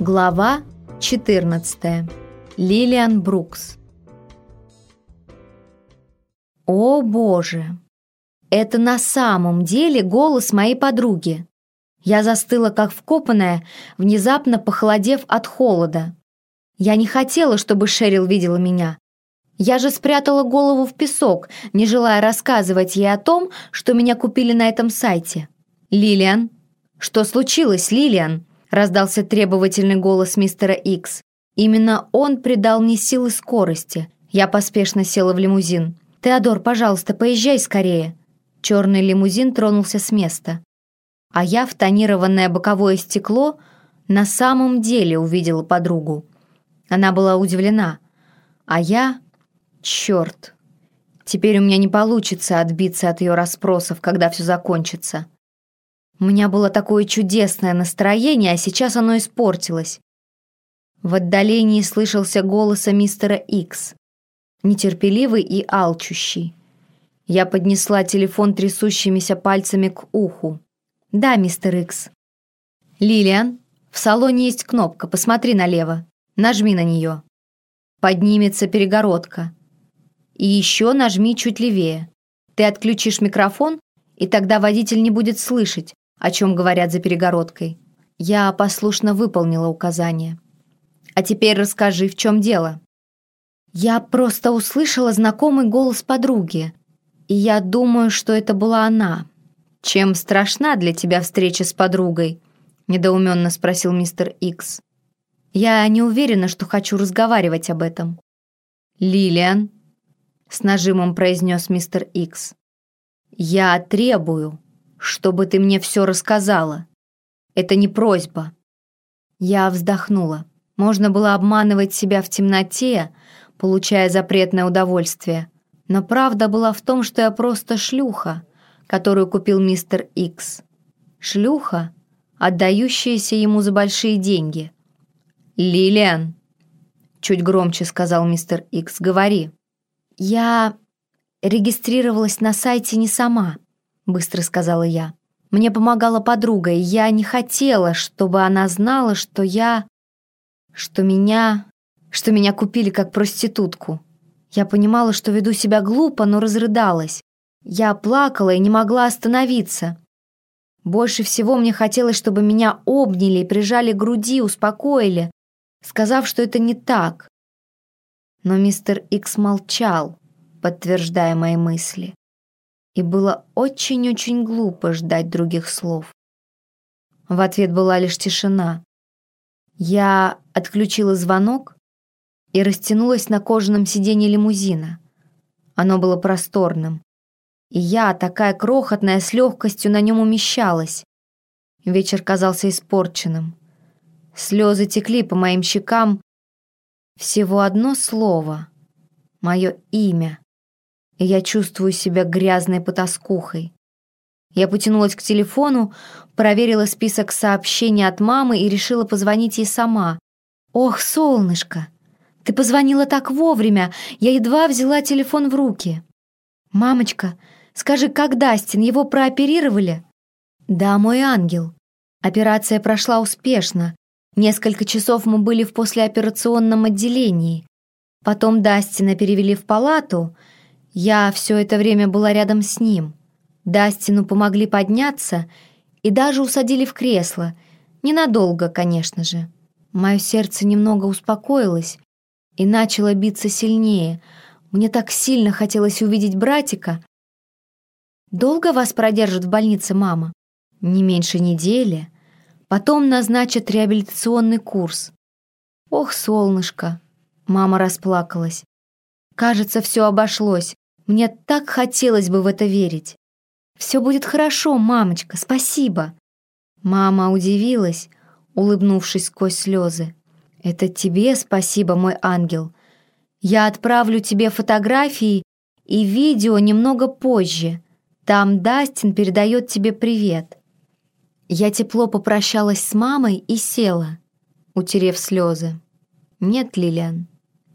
Глава 14. Лилиан Брукс. О боже! Это на самом деле голос моей подруги. Я застыла как вкопанная, внезапно похолодев от холода. Я не хотела, чтобы Шерил видела меня. Я же спрятала голову в песок, не желая рассказывать ей о том, что меня купили на этом сайте. «Лилиан?» «Что случилось, Лилиан?» Раздался требовательный голос мистера Икс. Именно он придал мне силы скорости. Я поспешно села в лимузин. «Теодор, пожалуйста, поезжай скорее». Черный лимузин тронулся с места. А я в тонированное боковое стекло на самом деле увидела подругу. Она была удивлена. А я... Черт. Теперь у меня не получится отбиться от ее расспросов, когда все закончится. У меня было такое чудесное настроение, а сейчас оно испортилось. В отдалении слышался голос мистера Икс, нетерпеливый и алчущий. Я поднесла телефон трясущимися пальцами к уху. «Да, мистер Икс». «Лилиан, в салоне есть кнопка, посмотри налево. Нажми на нее. Поднимется перегородка. И еще нажми чуть левее. Ты отключишь микрофон, и тогда водитель не будет слышать, о чем говорят за перегородкой. Я послушно выполнила указание. А теперь расскажи, в чем дело. Я просто услышала знакомый голос подруги, и я думаю, что это была она. Чем страшна для тебя встреча с подругой? недоуменно спросил мистер Икс. Я не уверена, что хочу разговаривать об этом. Лилиан, с нажимом произнес мистер Икс. Я требую, чтобы ты мне все рассказала. Это не просьба». Я вздохнула. Можно было обманывать себя в темноте, получая запретное удовольствие. Но правда была в том, что я просто шлюха, которую купил мистер Икс. Шлюха, отдающаяся ему за большие деньги. «Лилиан», — чуть громче сказал мистер Икс, — «говори». «Я регистрировалась на сайте не сама», быстро сказала я. Мне помогала подруга, и я не хотела, чтобы она знала, что я... что меня... что меня купили как проститутку. Я понимала, что веду себя глупо, но разрыдалась. Я плакала и не могла остановиться. Больше всего мне хотелось, чтобы меня обняли и прижали к груди, успокоили, сказав, что это не так. Но мистер Икс молчал, подтверждая мои мысли и было очень-очень глупо ждать других слов. В ответ была лишь тишина. Я отключила звонок и растянулась на кожаном сиденье лимузина. Оно было просторным, и я, такая крохотная, с легкостью на нем умещалась. Вечер казался испорченным. Слезы текли по моим щекам. Всего одно слово — мое имя я чувствую себя грязной потаскухой. Я потянулась к телефону, проверила список сообщений от мамы и решила позвонить ей сама. «Ох, солнышко, ты позвонила так вовремя, я едва взяла телефон в руки». «Мамочка, скажи, как Дастин, его прооперировали?» «Да, мой ангел. Операция прошла успешно. Несколько часов мы были в послеоперационном отделении. Потом Дастина перевели в палату, я все это время была рядом с ним. Дастину помогли подняться и даже усадили в кресло. Ненадолго, конечно же. Мое сердце немного успокоилось и начало биться сильнее. Мне так сильно хотелось увидеть братика. «Долго вас продержат в больнице, мама?» «Не меньше недели. Потом назначат реабилитационный курс». «Ох, солнышко!» Мама расплакалась. «Кажется, все обошлось. Мне так хотелось бы в это верить. «Все будет хорошо, мамочка, спасибо!» Мама удивилась, улыбнувшись сквозь слезы. «Это тебе спасибо, мой ангел. Я отправлю тебе фотографии и видео немного позже. Там Дастин передает тебе привет». Я тепло попрощалась с мамой и села, утерев слезы. «Нет, Лилиан,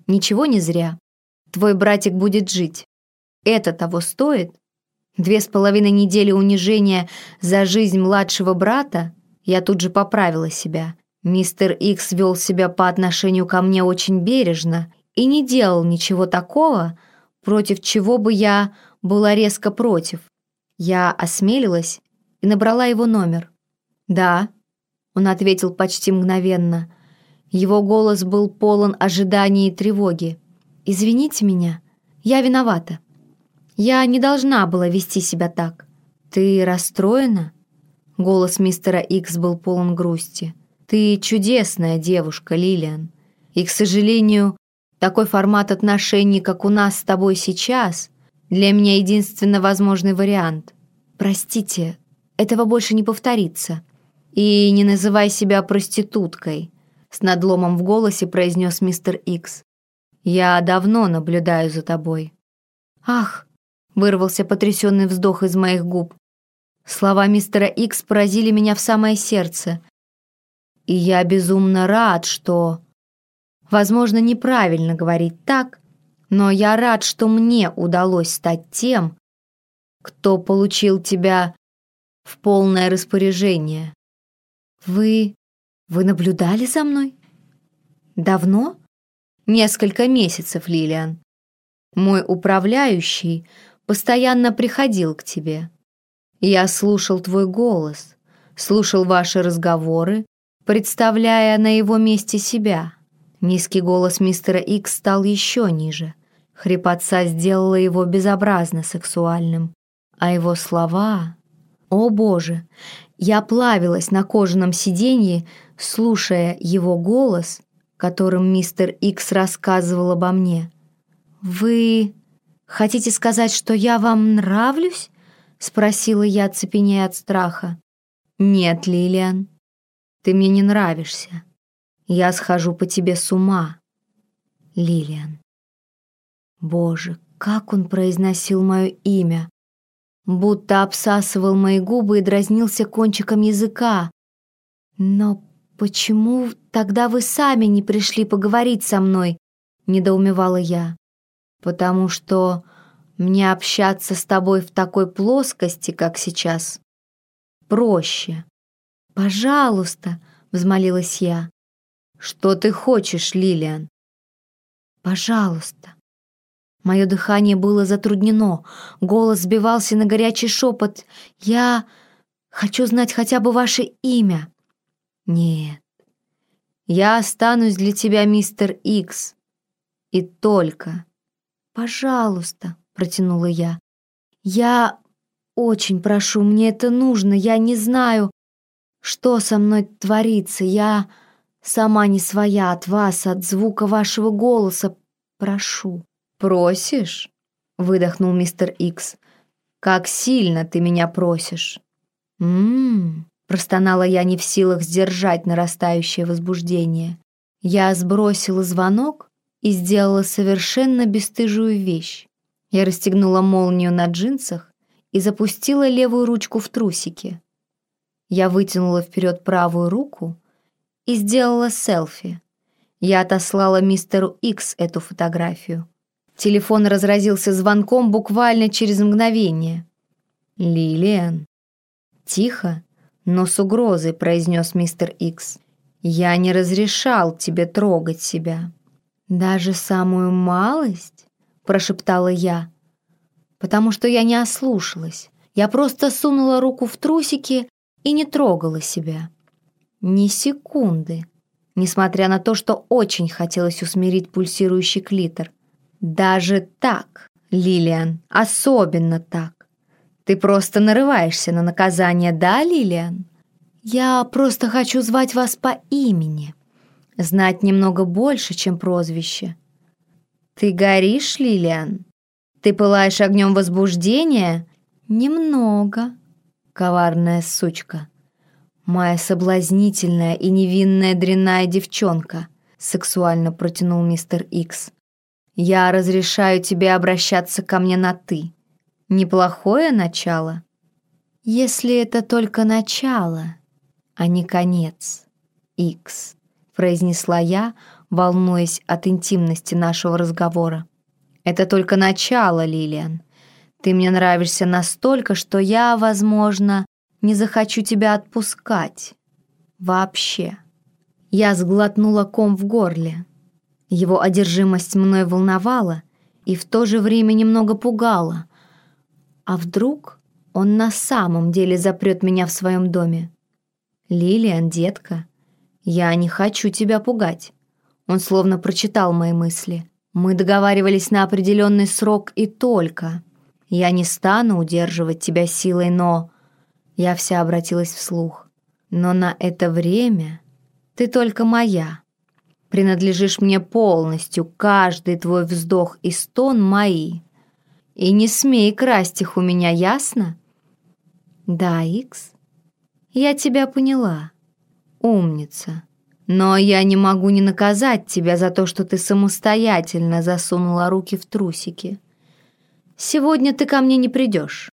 ничего не зря. Твой братик будет жить. Это того стоит? Две с половиной недели унижения за жизнь младшего брата? Я тут же поправила себя. Мистер Икс вел себя по отношению ко мне очень бережно и не делал ничего такого, против чего бы я была резко против. Я осмелилась и набрала его номер. «Да», — он ответил почти мгновенно. Его голос был полон ожидания и тревоги. «Извините меня, я виновата. Я не должна была вести себя так. Ты расстроена?» Голос мистера Икс был полон грусти. «Ты чудесная девушка, Лилиан. И, к сожалению, такой формат отношений, как у нас с тобой сейчас, для меня единственно возможный вариант. Простите, этого больше не повторится. И не называй себя проституткой», с надломом в голосе произнес мистер Икс. «Я давно наблюдаю за тобой». «Ах!» — вырвался потрясенный вздох из моих губ. Слова мистера Икс поразили меня в самое сердце. И я безумно рад, что... Возможно, неправильно говорить так, но я рад, что мне удалось стать тем, кто получил тебя в полное распоряжение. Вы... вы наблюдали за мной? Давно? Несколько месяцев, Лилиан. Мой управляющий постоянно приходил к тебе. Я слушал твой голос, слушал ваши разговоры, представляя на его месте себя. Низкий голос мистера Икс стал еще ниже. Хрипотца сделала его безобразно сексуальным. А его слова... О боже! Я плавилась на кожаном сиденье, слушая его голос, которым мистер Икс рассказывал обо мне. «Вы хотите сказать, что я вам нравлюсь?» Спросила я, цепенея от страха. «Нет, Лилиан, ты мне не нравишься. Я схожу по тебе с ума. Лилиан». Боже, как он произносил мое имя! Будто обсасывал мои губы и дразнился кончиком языка. «Но почему тогда вы сами не пришли поговорить со мной?» — недоумевала я. «Потому что мне общаться с тобой в такой плоскости, как сейчас, проще. Пожалуйста, взмолилась я. Что ты хочешь, Лилиан? Пожалуйста. Мое дыхание было затруднено, голос сбивался на горячий шепот. Я хочу знать хотя бы ваше имя. Нет. Я останусь для тебя, мистер Икс. И только. Пожалуйста протянула я. «Я очень прошу, мне это нужно, я не знаю, что со мной творится, я сама не своя от вас, от звука вашего голоса, прошу». «Просишь?» — выдохнул мистер Икс. «Как сильно ты меня просишь!» «М-м-м», простонала я не в силах сдержать нарастающее возбуждение. Я сбросила звонок и сделала совершенно бесстыжую вещь. Я расстегнула молнию на джинсах и запустила левую ручку в трусики. Я вытянула вперед правую руку и сделала селфи. Я отослала мистеру Икс эту фотографию. Телефон разразился звонком буквально через мгновение. «Лилиан». «Тихо, но с угрозой», — произнес мистер Икс. «Я не разрешал тебе трогать себя». «Даже самую малость?» прошептала я, потому что я не ослушалась. Я просто сунула руку в трусики и не трогала себя. Ни секунды, несмотря на то, что очень хотелось усмирить пульсирующий клитор. Даже так, Лилиан, особенно так. Ты просто нарываешься на наказание, да, Лилиан? Я просто хочу звать вас по имени, знать немного больше, чем прозвище. «Ты горишь, Лилиан? Ты пылаешь огнем возбуждения?» «Немного», коварная сучка. «Моя соблазнительная и невинная дрянная девчонка», сексуально протянул мистер Икс. «Я разрешаю тебе обращаться ко мне на «ты». Неплохое начало?» «Если это только начало, а не конец, Икс», произнесла я, волнуясь от интимности нашего разговора. «Это только начало, Лилиан. Ты мне нравишься настолько, что я, возможно, не захочу тебя отпускать. Вообще. Я сглотнула ком в горле. Его одержимость мной волновала и в то же время немного пугала. А вдруг он на самом деле запрет меня в своем доме? «Лилиан, детка, я не хочу тебя пугать». Он словно прочитал мои мысли. «Мы договаривались на определенный срок и только. Я не стану удерживать тебя силой, но...» Я вся обратилась вслух. «Но на это время ты только моя. Принадлежишь мне полностью, каждый твой вздох и стон мои. И не смей красть их у меня, ясно?» «Да, Икс, я тебя поняла. Умница. Но я не могу не наказать тебя за то, что ты самостоятельно засунула руки в трусики. Сегодня ты ко мне не придешь.